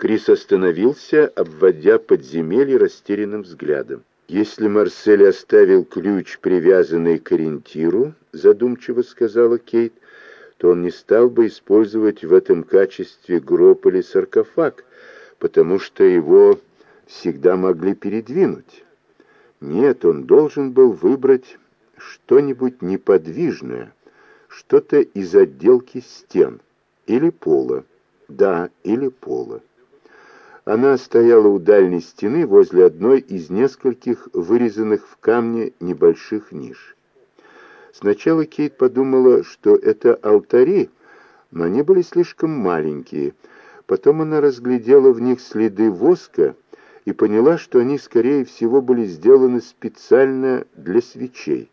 Крис остановился, обводя подземелье растерянным взглядом. «Если Марсель оставил ключ, привязанный к ориентиру, — задумчиво сказала Кейт, — то он не стал бы использовать в этом качестве гроб или саркофаг, потому что его всегда могли передвинуть. Нет, он должен был выбрать что-нибудь неподвижное, что-то из отделки стен или пола. Да, или пола. Она стояла у дальней стены возле одной из нескольких вырезанных в камне небольших ниш. Сначала Кейт подумала, что это алтари, но они были слишком маленькие. Потом она разглядела в них следы воска и поняла, что они, скорее всего, были сделаны специально для свечей.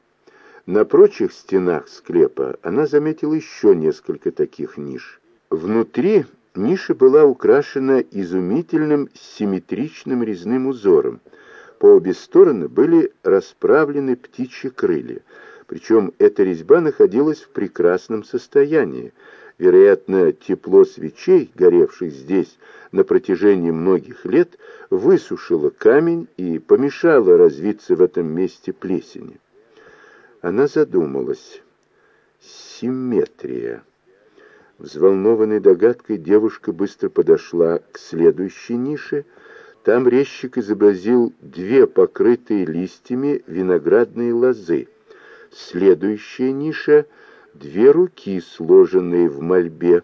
На прочих стенах склепа она заметила еще несколько таких ниш. Внутри Ниша была украшена изумительным симметричным резным узором. По обе стороны были расправлены птичьи крылья. Причем эта резьба находилась в прекрасном состоянии. Вероятно, тепло свечей, горевших здесь на протяжении многих лет, высушило камень и помешало развиться в этом месте плесени. Она задумалась. Симметрия. Взволнованной догадкой девушка быстро подошла к следующей нише. Там резчик изобразил две покрытые листьями виноградные лозы. Следующая ниша — две руки, сложенные в мольбе.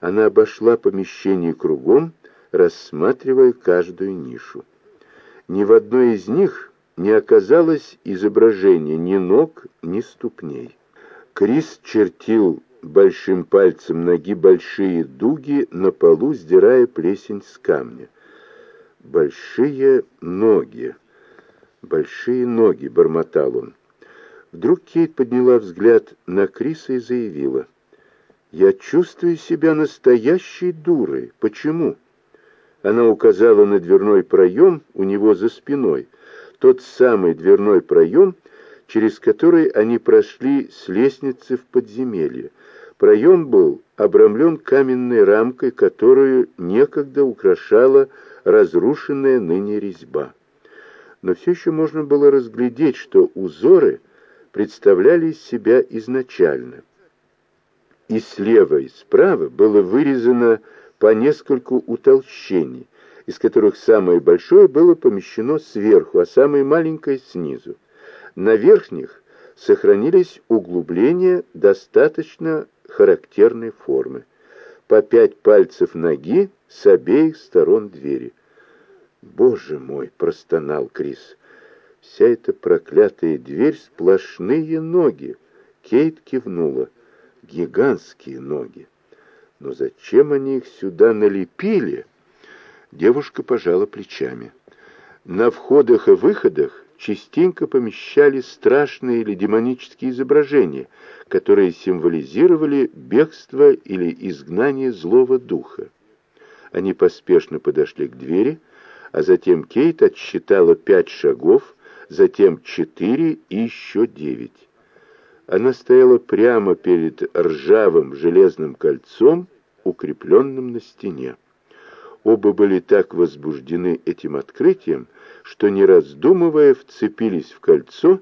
Она обошла помещение кругом, рассматривая каждую нишу. Ни в одной из них не оказалось изображения ни ног, ни ступней. Крис чертил большим пальцем ноги большие дуги на полу, сдирая плесень с камня. «Большие ноги! Большие ноги!» — бормотал он. Вдруг Кейт подняла взгляд на Криса и заявила. «Я чувствую себя настоящей дурой. Почему?» Она указала на дверной проем у него за спиной. Тот самый дверной проем, через который они прошли с лестницы в подземелье. Проем был обрамлен каменной рамкой, которую некогда украшала разрушенная ныне резьба. Но все еще можно было разглядеть, что узоры представляли из себя изначально. И слева, и справа было вырезано по нескольку утолщений, из которых самое большое было помещено сверху, а самое маленькое снизу. На верхних сохранились углубления достаточно характерной формы. По пять пальцев ноги с обеих сторон двери. «Боже мой!» — простонал Крис. «Вся эта проклятая дверь — сплошные ноги!» Кейт кивнула. «Гигантские ноги! Но зачем они их сюда налепили?» Девушка пожала плечами. На входах и выходах частенько помещали страшные или демонические изображения, которые символизировали бегство или изгнание злого духа. Они поспешно подошли к двери, а затем Кейт отсчитала пять шагов, затем четыре и еще девять. Она стояла прямо перед ржавым железным кольцом, укрепленным на стене. Оба были так возбуждены этим открытием, что, не раздумывая, вцепились в кольцо,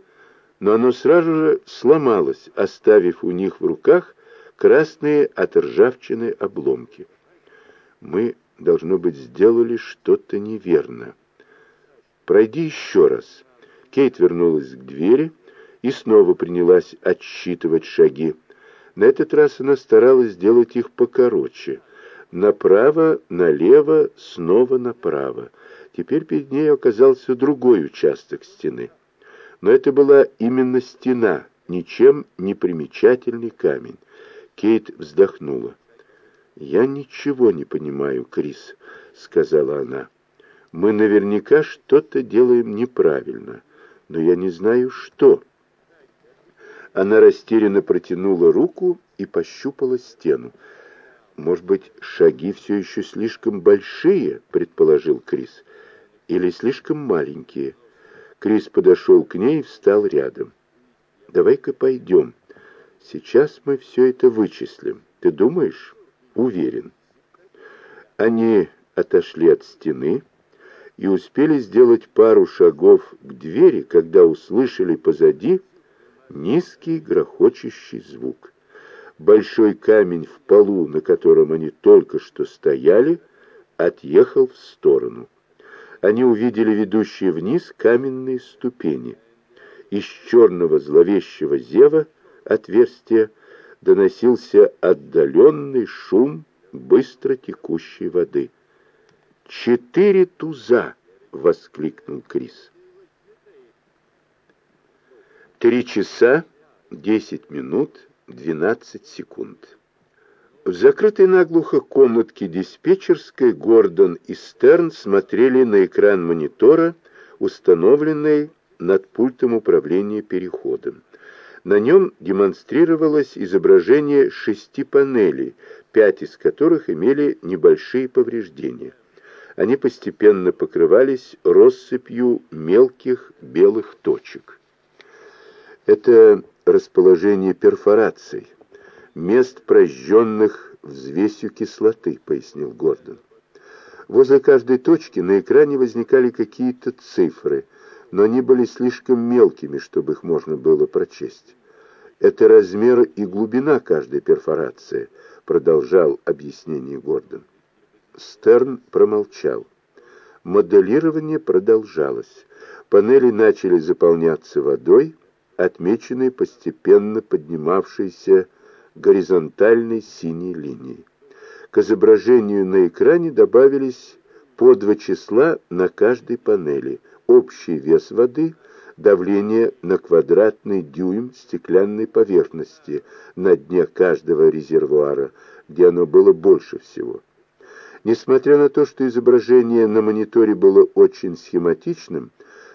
но оно сразу же сломалось, оставив у них в руках красные от ржавчины обломки. Мы, должно быть, сделали что-то неверно. «Пройди еще раз». Кейт вернулась к двери и снова принялась отсчитывать шаги. На этот раз она старалась сделать их покороче. Направо, налево, снова направо. Теперь перед ней оказался другой участок стены. Но это была именно стена, ничем не примечательный камень. Кейт вздохнула. «Я ничего не понимаю, Крис», — сказала она. «Мы наверняка что-то делаем неправильно, но я не знаю, что». Она растерянно протянула руку и пощупала стену. «Может быть, шаги все еще слишком большие?» — предположил Крис. «Или слишком маленькие?» Крис подошел к ней и встал рядом. «Давай-ка пойдем. Сейчас мы все это вычислим. Ты думаешь?» «Уверен». Они отошли от стены и успели сделать пару шагов к двери, когда услышали позади низкий грохочущий звук. Большой камень в полу, на котором они только что стояли, отъехал в сторону. Они увидели ведущие вниз каменные ступени. Из черного зловещего зева отверстия доносился отдаленный шум быстро текущей воды. «Четыре туза!» — воскликнул Крис. Три часа, десять минут, двенадцать секунд. В закрытой наглухо комнатке диспетчерской Гордон и Стерн смотрели на экран монитора, установленный над пультом управления переходом. На нем демонстрировалось изображение шести панелей, пять из которых имели небольшие повреждения. Они постепенно покрывались россыпью мелких белых точек. Это расположение перфораций мест, прожженных взвесью кислоты», — пояснил Гордон. Возле каждой точки на экране возникали какие-то цифры, но они были слишком мелкими, чтобы их можно было прочесть. «Это размер и глубина каждой перфорации», — продолжал объяснение Гордон. Стерн промолчал. Моделирование продолжалось. Панели начали заполняться водой, отмеченной постепенно поднимавшейся горизонтальной синей линии. К изображению на экране добавились по два числа на каждой панели, общий вес воды, давление на квадратный дюйм стеклянной поверхности на дне каждого резервуара, где оно было больше всего. Несмотря на то, что изображение на мониторе было очень схематичным,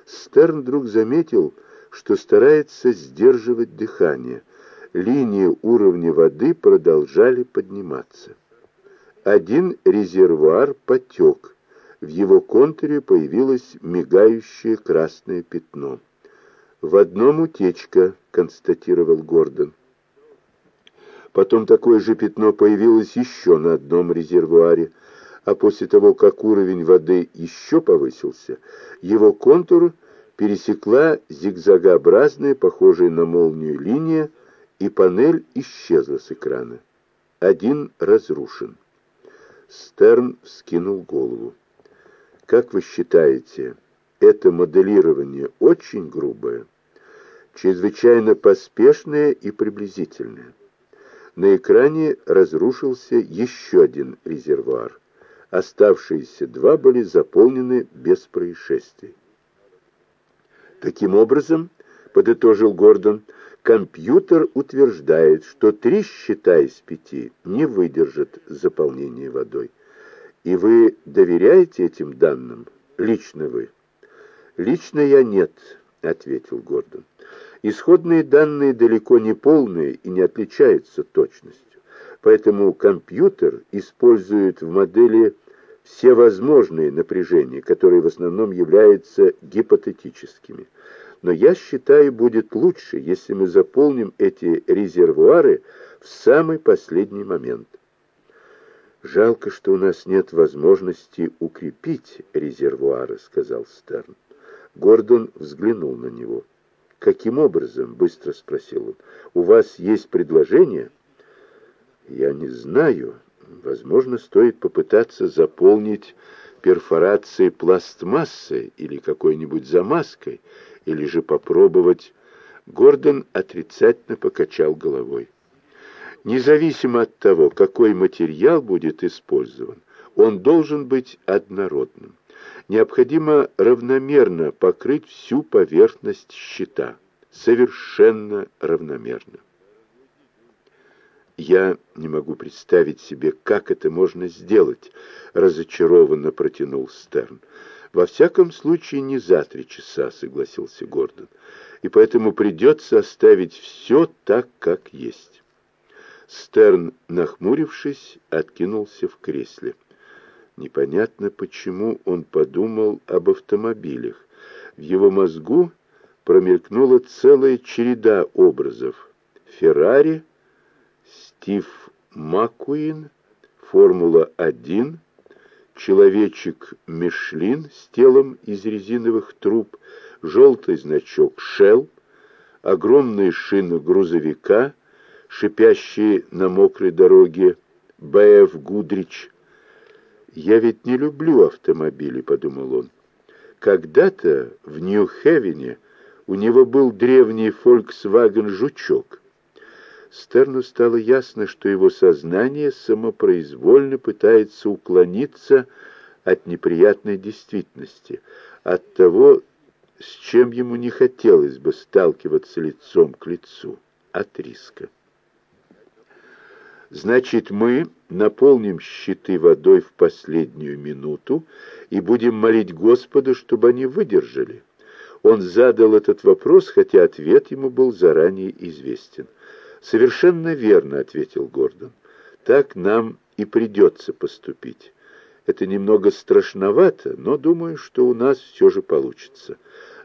Стерн вдруг заметил, что старается сдерживать дыхание – линии уровня воды продолжали подниматься. Один резервуар потек. В его контуре появилось мигающее красное пятно. «В одном утечка», — констатировал Гордон. Потом такое же пятно появилось еще на одном резервуаре, а после того, как уровень воды еще повысился, его контур пересекла зигзагообразная, похожая на молнию линия, и панель исчезла с экрана. Один разрушен. Стерн вскинул голову. «Как вы считаете, это моделирование очень грубое, чрезвычайно поспешное и приблизительное?» На экране разрушился еще один резервуар. Оставшиеся два были заполнены без происшествий. Таким образом, подытожил Гордон, Компьютер утверждает, что три счета из пяти не выдержат заполнения водой. И вы доверяете этим данным? Лично вы? Лично я нет, ответил Гордон. Исходные данные далеко не полные и не отличаются точностью. Поэтому компьютер использует в модели все возможные напряжения, которые в основном являются гипотетическими но я считаю, будет лучше, если мы заполним эти резервуары в самый последний момент. «Жалко, что у нас нет возможности укрепить резервуары», — сказал Стерн. Гордон взглянул на него. «Каким образом?» — быстро спросил он. «У вас есть предложение?» «Я не знаю. Возможно, стоит попытаться заполнить перфорации пластмассой или какой-нибудь замазкой, или же попробовать. Гордон отрицательно покачал головой. Независимо от того, какой материал будет использован, он должен быть однородным. Необходимо равномерно покрыть всю поверхность щита, совершенно равномерно. «Я не могу представить себе, как это можно сделать», — разочарованно протянул Стерн. «Во всяком случае, не за три часа», — согласился Гордон. «И поэтому придется оставить все так, как есть». Стерн, нахмурившись, откинулся в кресле. Непонятно, почему он подумал об автомобилях. В его мозгу промелькнула целая череда образов. Феррари, Стив Маккуин, Формула-1, человечек Мишлин с телом из резиновых труб, желтый значок Shell, огромные шины грузовика, шипящие на мокрой дороге БФ Гудрич. «Я ведь не люблю автомобили», — подумал он. «Когда-то в Нью-Хевене у него был древний Volkswagen «Жучок». Стерну стало ясно, что его сознание самопроизвольно пытается уклониться от неприятной действительности, от того, с чем ему не хотелось бы сталкиваться лицом к лицу, от риска. Значит, мы наполним щиты водой в последнюю минуту и будем молить Господа, чтобы они выдержали. Он задал этот вопрос, хотя ответ ему был заранее известен. «Совершенно верно», — ответил Гордон. «Так нам и придется поступить. Это немного страшновато, но думаю, что у нас все же получится.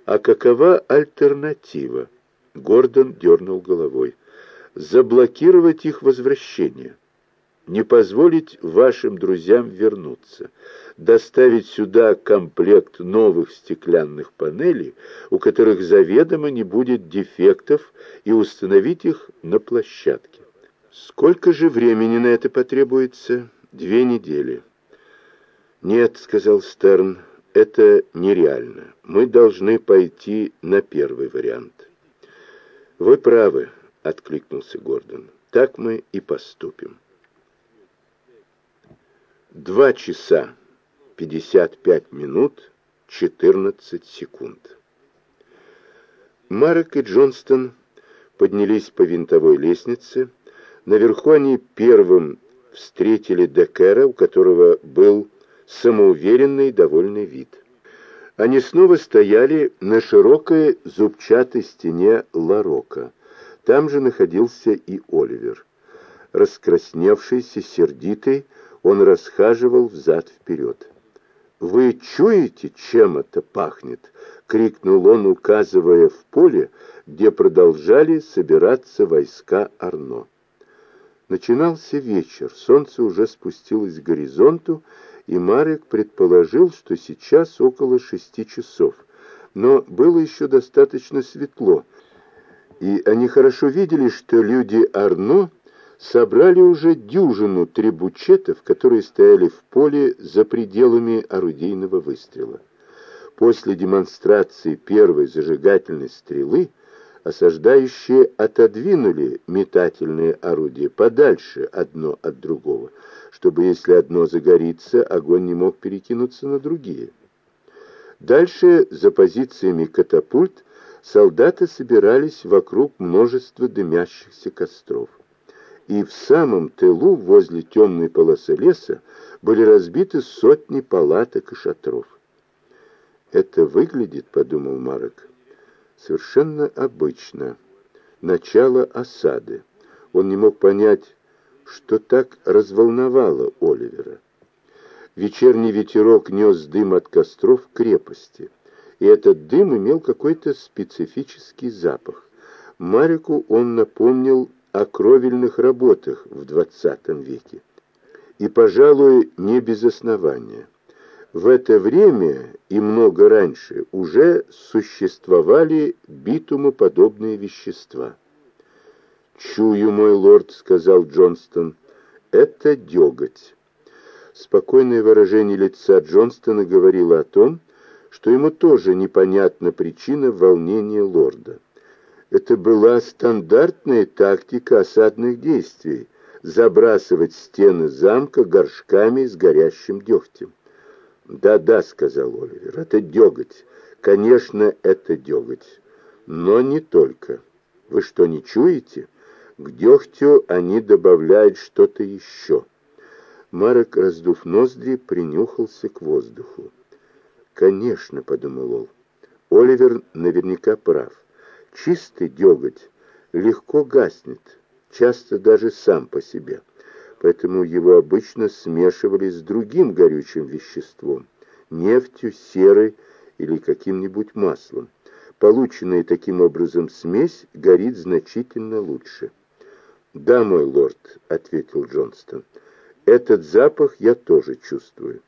А какова альтернатива?» Гордон дернул головой. «Заблокировать их возвращение. Не позволить вашим друзьям вернуться. Доставить сюда комплект новых стеклянных панелей, у которых заведомо не будет дефектов и установить их на площадке. Сколько же времени на это потребуется? Две недели. Нет, сказал Стерн, это нереально. Мы должны пойти на первый вариант. Вы правы, откликнулся Гордон. Так мы и поступим. Два часа, пятьдесят пять минут, четырнадцать секунд. Марек и Джонстон поднялись по винтовой лестнице. Наверху они первым встретили Декера, у которого был самоуверенный довольный вид. Они снова стояли на широкой зубчатой стене Ларока. Там же находился и Оливер. Раскрасневшийся, сердитый, он расхаживал взад-вперед. «Вы чуете, чем это пахнет?» — крикнул он, указывая в поле, где продолжали собираться войска Арно. Начинался вечер, солнце уже спустилось к горизонту, и Марек предположил, что сейчас около шести часов. Но было еще достаточно светло, и они хорошо видели, что люди Арно собрали уже дюжину требучетов, которые стояли в поле за пределами орудийного выстрела. После демонстрации первой зажигательной стрелы осаждающие отодвинули метательные орудия подальше одно от другого, чтобы, если одно загорится, огонь не мог перекинуться на другие. Дальше, за позициями катапульт, солдаты собирались вокруг множества дымящихся костров. И в самом тылу, возле темной полосы леса, были разбиты сотни палаток и шатров. «Это выглядит, — подумал Марок, — совершенно обычно. Начало осады. Он не мог понять, что так разволновало Оливера. Вечерний ветерок нес дым от костров крепости, и этот дым имел какой-то специфический запах. Марику он напомнил о кровельных работах в XX веке. И, пожалуй, не без основания. В это время и много раньше уже существовали битумоподобные вещества. «Чую, мой лорд», — сказал Джонстон, — «это деготь». Спокойное выражение лица Джонстона говорило о том, что ему тоже непонятна причина волнения лорда. Это была стандартная тактика осадных действий — забрасывать стены замка горшками с горящим дегтем. «Да-да», — сказал Оливер, — «это деготь. Конечно, это деготь. Но не только. Вы что, не чуете? К дегтю они добавляют что-то еще». Марек, раздув ноздри, принюхался к воздуху. «Конечно», — подумал он, — «Оливер наверняка прав. Чистый деготь легко гаснет, часто даже сам по себе» поэтому его обычно смешивали с другим горючим веществом, нефтью, серой или каким-нибудь маслом. Полученная таким образом смесь горит значительно лучше. «Да, мой лорд», — ответил Джонстон, — «этот запах я тоже чувствую».